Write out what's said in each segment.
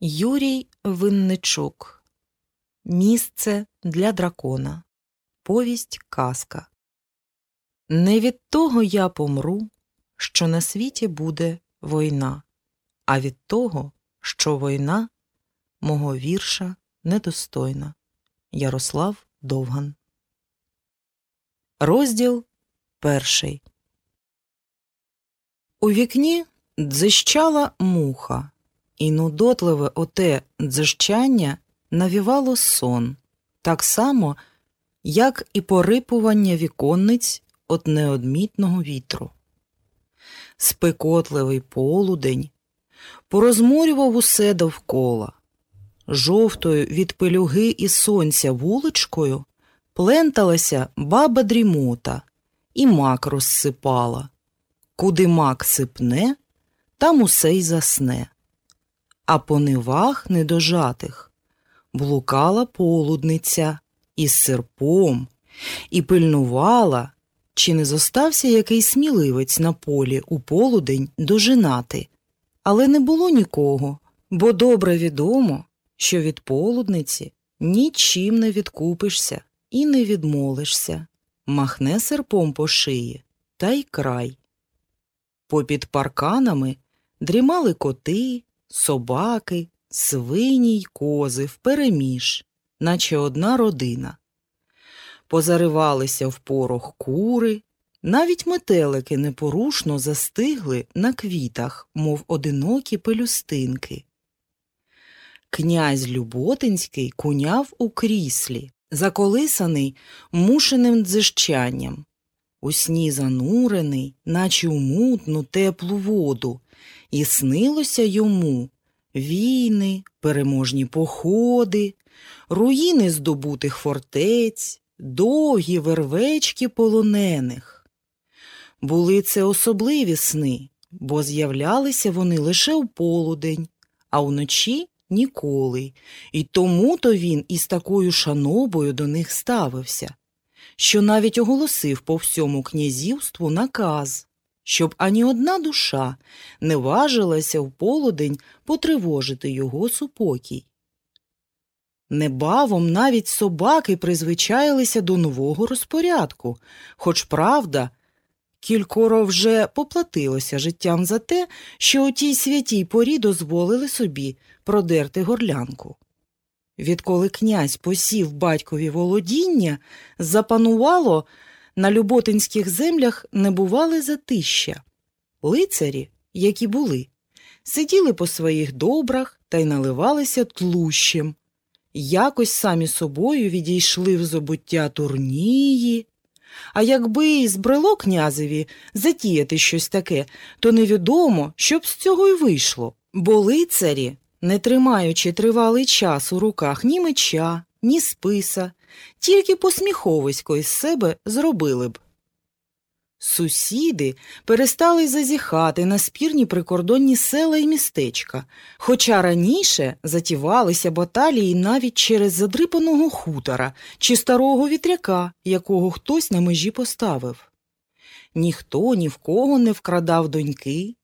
Юрій Винничук Місце для дракона. Повість казка. Не від того я помру, що на світі буде війна, а від того, що війна мого вірша недостойна. Ярослав Довган. Розділ перший. У вікні дзищала муха і нудотливе оте дзижчання навівало сон, так само, як і порипування віконниць от неодмітного вітру. Спекотливий полудень порозморював усе довкола, жовтою від пилюги і сонця вуличкою пленталася баба дрімота і мак розсипала. Куди мак сипне, там усе й засне а по нивах недожатих блукала полудниця із серпом і пильнувала, чи не зостався який сміливець на полі у полудень дожинати. Але не було нікого, бо добре відомо, що від полудниці нічим не відкупишся і не відмолишся, махне серпом по шиї та й край. Попід парканами дрімали коти, собаки, свині й кози впереміж, наче одна родина. Позаривалися в порох кури, навіть метелики непорушно застигли на квітах, мов одинокі пелюстинки. Князь Люботинський куняв у кріслі, заколисаний мушеним дзижчанням, у сні занурений, наче у мутну теплу воду, і снилося йому війни, переможні походи, руїни здобутих фортець, довгі вервечки полонених. Були це особливі сни, бо з'являлися вони лише в полудень, а вночі ніколи, і тому то він із такою шанобою до них ставився, що навіть оголосив по всьому князівству наказ щоб ані одна душа не важилася в полудень потривожити його супокій. Небавом навіть собаки призвичаїлися до нового розпорядку, хоч правда, кількоро вже поплатилося життям за те, що у тій святій порі дозволили собі продерти горлянку. Відколи князь посів батькові володіння, запанувало на Люботинських землях не бували затища. Лицарі, які були, сиділи по своїх добрах та й наливалися тлущем. Якось самі собою відійшли в забуття турнії. А якби й збрело князеві затіяти щось таке, то невідомо, що б з цього й вийшло, бо лицарі, не тримаючи тривалий час у руках ні меча, ні списа, тільки посміховисько із себе зробили б. Сусіди перестали зазіхати на спірні прикордонні села і містечка, хоча раніше затівалися баталії навіть через задрипаного хутора чи старого вітряка, якого хтось на межі поставив. Ніхто ні в кого не вкрадав доньки,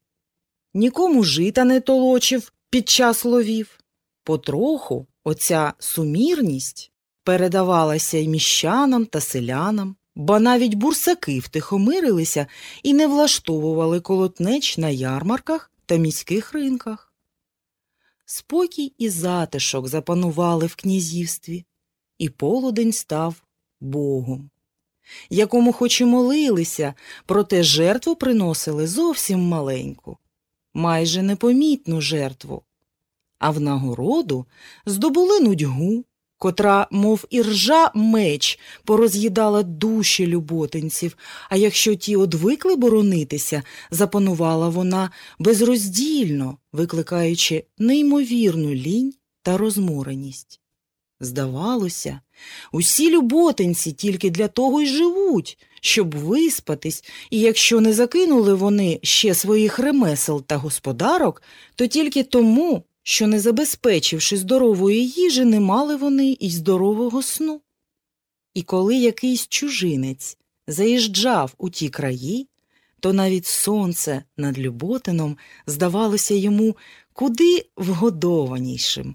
нікому жита не толочив під час ловів. Потроху оця сумірність передавалася й міщанам та селянам, бо навіть бурсаки втихомирилися і не влаштовували колотнеч на ярмарках та міських ринках. Спокій і затишок запанували в князівстві, і полудень став Богом, якому хоч і молилися, проте жертву приносили зовсім маленьку, майже непомітну жертву, а в нагороду здобули нудьгу, котра, мов іржа меч, пороз'їдала душі люботинців, а якщо ті одвикли боронитися, запанувала вона безроздільно, викликаючи неймовірну лінь та розмореність. Здавалося, усі люботинці тільки для того й живуть, щоб виспатись, і якщо не закинули вони ще своїх ремесел та господарок, то тільки тому, що, не забезпечивши здорової їжі, не мали вони й здорового сну. І коли якийсь чужинець заїжджав у ті краї, то навіть сонце над Люботином здавалося йому куди вгодованішим.